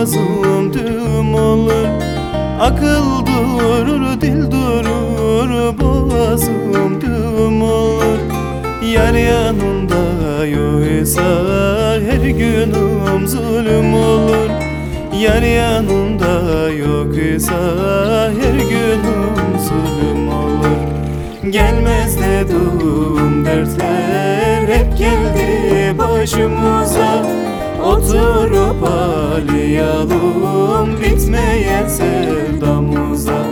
boğazım düğüm olur Akıl durur, dil durur, boğazım düğüm olur. Yar yanında yoksa her günüm zulüm olur. Yar yanında yoksa her günüm zulüm olur. Gelmez dedim dertler hep geldi başımıza Oturup ağlayalım bitmeyen sevdamıza.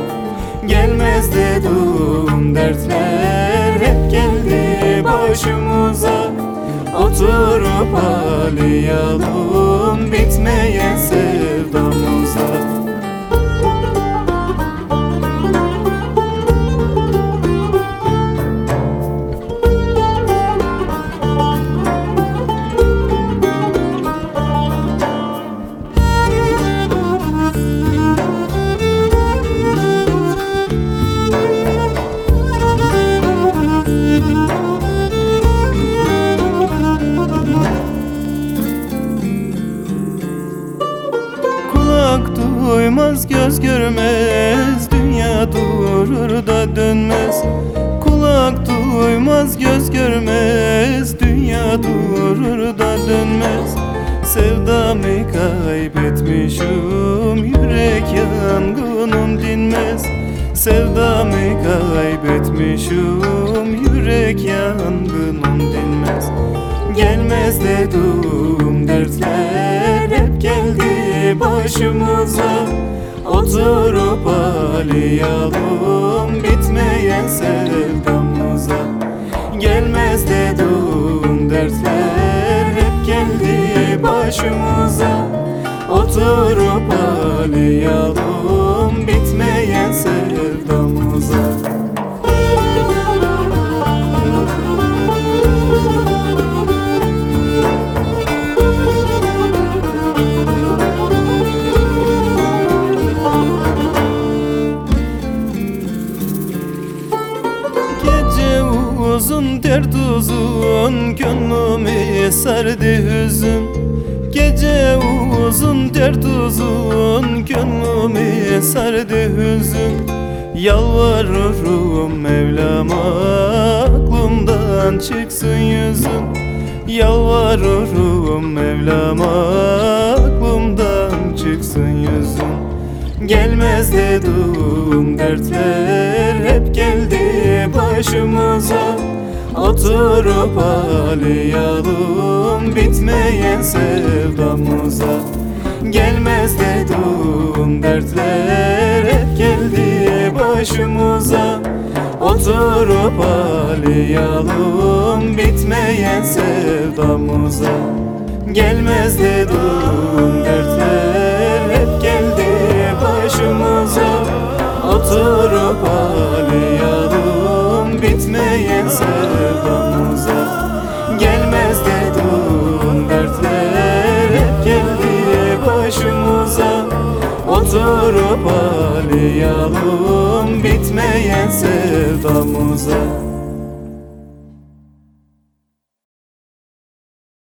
Gelmez dedim dertler hep geldi başımıza. Oturup ağlayalım bitmeyen sevdamıza göz görmez Dünya durur da dönmez. Kulak duymaz göz görmez Dünya durur da dönmez. Sevdamı kaybetmişim Yürek yangınım dinmez. Sevdamı kaybetmişim Yürek yangınım dinmez. Gelmez dedim dertler hep geldi başımıza Oturup ağlayalım bitmeyen sevdamıza. Gelmez dedim dertler hep geldi başımıza. Oturup ağlayalım bitmeyen sevdamıza uzun dert uzun Gönlümü sardı hüzün. Gece uzun dert uzun Gönlümü sardı hüzün. Yalvarırım Mevlam'a Aklımdan çıksın yüzün. Yalvarırım Mevlam'a Aklımdan Gelmez dedim dertler hep geldi başımıza. Oturup ağlayalım bitmeyen sevdamıza. Gelmez dedim dertler hep geldi başımıza. Oturup ağlayalım bitmeyen sevdamıza. Gelmez dedim Oturup ağlayalım bitmeyen sevdamıza